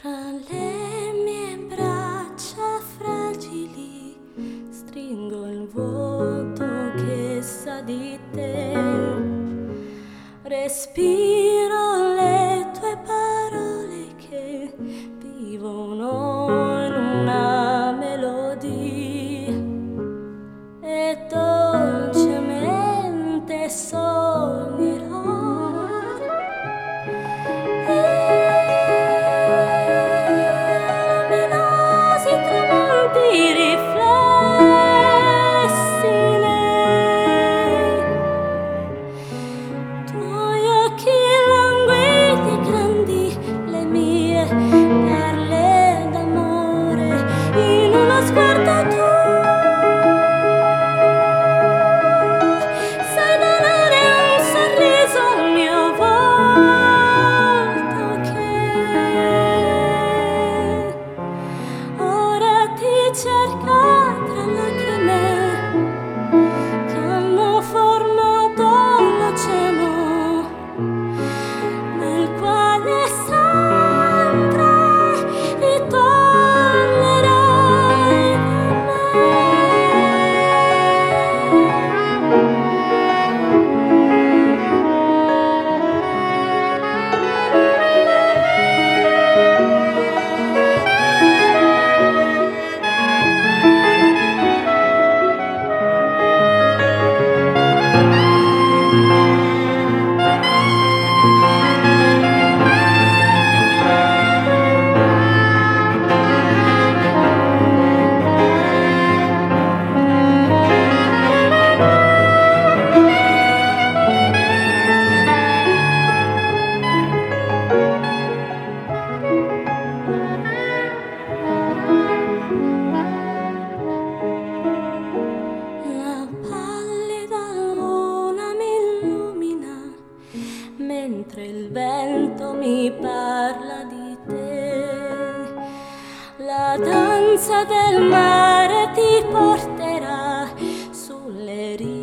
Fra le mie braccia fragili stringo il vuoto che sa di te. Respiro mi parla di te. La danza del mare ti porterà sulle rive.